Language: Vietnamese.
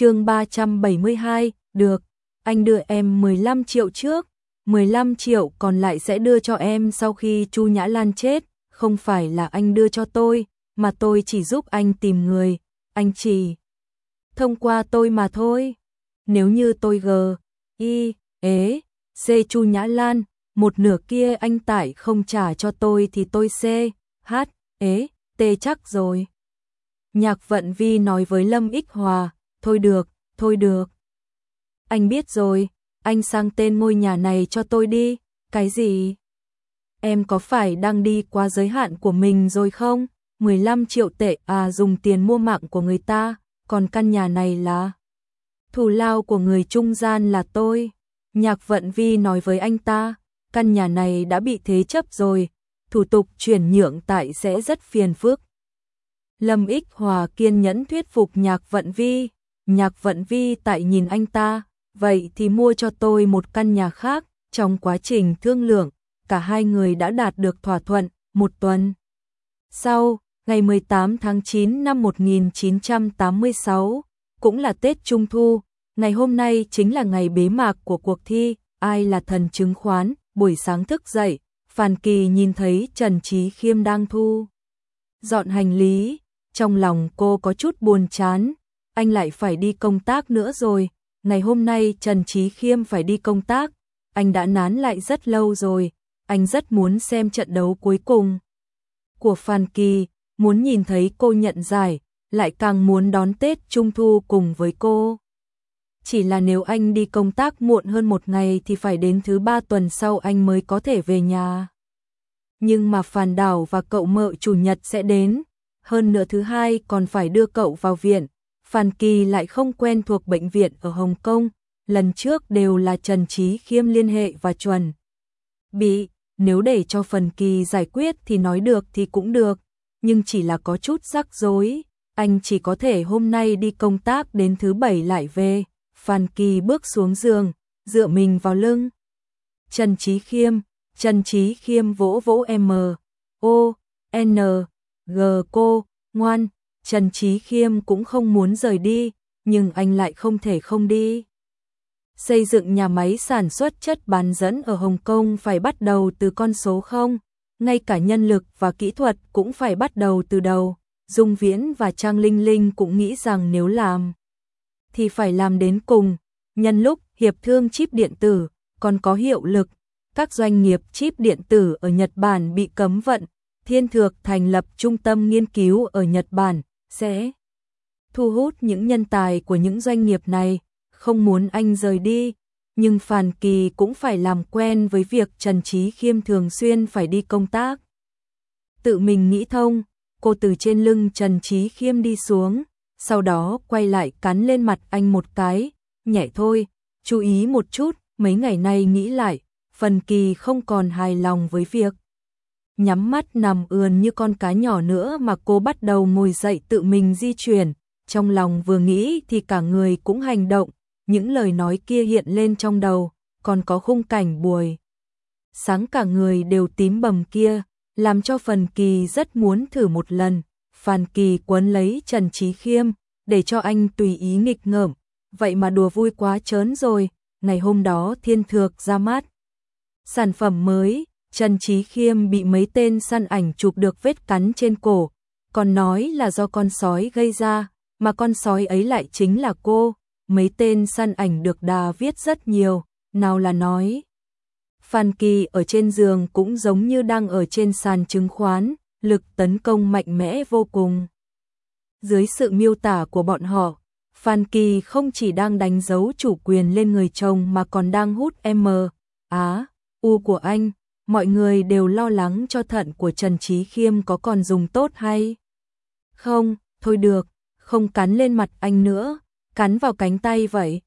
chương 372, được, anh đưa em 15 triệu trước, 15 triệu còn lại sẽ đưa cho em sau khi Chu Nhã Lan chết, không phải là anh đưa cho tôi, mà tôi chỉ giúp anh tìm người, anh chỉ thông qua tôi mà thôi. Nếu như tôi g, y, ế, e, c Chu Nhã Lan, một nửa kia anh tải không trả cho tôi thì tôi c, h, ế, t chắc rồi. Nhạc vận vi nói với Lâm Ích Hòa, thôi được, thôi được. Anh biết rồi, anh sang tên ngôi nhà này cho tôi đi, cái gì? Em có phải đang đi qua giới hạn của mình rồi không? 15 triệu tệ à dùng tiền mua mạng của người ta, còn căn nhà này là thù lao của người trung gian là tôi. Nhạc vận vi nói với anh ta, căn nhà này đã bị thế chấp rồi, thủ tục chuyển nhượng tại sẽ rất phiền phức. Lâm Ích Hòa kiên nhẫn thuyết phục nhạc vận vi, nhạc vận vi tại nhìn anh ta, vậy thì mua cho tôi một căn nhà khác, trong quá trình thương lượng, cả hai người đã đạt được thỏa thuận, một tuần. Sau, ngày 18 tháng 9 năm 1986, cũng là Tết Trung Thu, ngày hôm nay chính là ngày bế mạc của cuộc thi, ai là thần chứng khoán, buổi sáng thức dậy, Phan Kỳ nhìn thấy Trần Trí Khiêm đang thu. Dọn hành lý, trong lòng cô có chút buồn chán, anh lại phải đi công tác nữa rồi, ngày hôm nay Trần Trí Khiêm phải đi công tác, anh đã nán lại rất lâu rồi, anh rất muốn xem trận đấu cuối cùng của Phan Kỳ, muốn nhìn thấy cô nhận giải, lại càng muốn đón Tết Trung Thu cùng với cô. Chỉ là nếu anh đi công tác muộn hơn một ngày thì phải đến thứ ba tuần sau anh mới có thể về nhà. Nhưng mà Phan Đảo và cậu mợ chủ nhật sẽ đến, hơn nữa thứ hai còn phải đưa cậu vào viện. Phan Kỳ lại không quen thuộc bệnh viện ở Hồng Kông, lần trước đều là Trần Trí Khiêm liên hệ và chuẩn. Bị, nếu để cho Phần Kỳ giải quyết thì nói được thì cũng được, nhưng chỉ là có chút rắc rối, anh chỉ có thể hôm nay đi công tác đến thứ bảy lại về. Phan Kỳ bước xuống giường, dựa mình vào lưng. Trần Trí Khiêm, Trần Trí Khiêm vỗ vỗ M, O, N, G cô, ngoan, Trần Trí Khiêm cũng không muốn rời đi, nhưng anh lại không thể không đi. Xây dựng nhà máy sản xuất chất bán dẫn ở Hồng Kông phải bắt đầu từ con số 0, ngay cả nhân lực và kỹ thuật cũng phải bắt đầu từ đầu. Dung Viễn và Trang Linh Linh cũng nghĩ rằng nếu làm thì phải làm đến cùng. Nhân lúc hiệp thương chip điện tử còn có hiệu lực, các doanh nghiệp chip điện tử ở Nhật Bản bị cấm vận, Thiên Thược thành lập trung tâm nghiên cứu ở Nhật Bản sẽ thu hút những nhân tài của những doanh nghiệp này, không muốn anh rời đi, nhưng Phàn Kỳ cũng phải làm quen với việc Trần Trí Khiêm thường xuyên phải đi công tác. Tự mình nghĩ thông, cô từ trên lưng Trần Trí Khiêm đi xuống, sau đó quay lại cắn lên mặt anh một cái, nhẹ thôi, chú ý một chút, mấy ngày nay nghĩ lại, phần kỳ không còn hài lòng với việc. Nhắm mắt nằm ườn như con cá nhỏ nữa mà cô bắt đầu ngồi dậy tự mình di chuyển, trong lòng vừa nghĩ thì cả người cũng hành động, những lời nói kia hiện lên trong đầu, còn có khung cảnh buổi. Sáng cả người đều tím bầm kia, làm cho phần kỳ rất muốn thử một lần. Phan Kỳ quấn lấy Trần Trí Khiêm, để cho anh tùy ý nghịch ngợm, vậy mà đùa vui quá chớn rồi, ngày hôm đó thiên thược ra mắt. Sản phẩm mới, Trần Trí Khiêm bị mấy tên săn ảnh chụp được vết cắn trên cổ, còn nói là do con sói gây ra, mà con sói ấy lại chính là cô, mấy tên săn ảnh được đà viết rất nhiều, nào là nói. Phan Kỳ ở trên giường cũng giống như đang ở trên sàn chứng khoán, lực tấn công mạnh mẽ vô cùng. Dưới sự miêu tả của bọn họ, Phan Kỳ không chỉ đang đánh dấu chủ quyền lên người chồng mà còn đang hút M, Á, U của anh, mọi người đều lo lắng cho thận của Trần Trí Khiêm có còn dùng tốt hay không, thôi được, không cắn lên mặt anh nữa, cắn vào cánh tay vậy.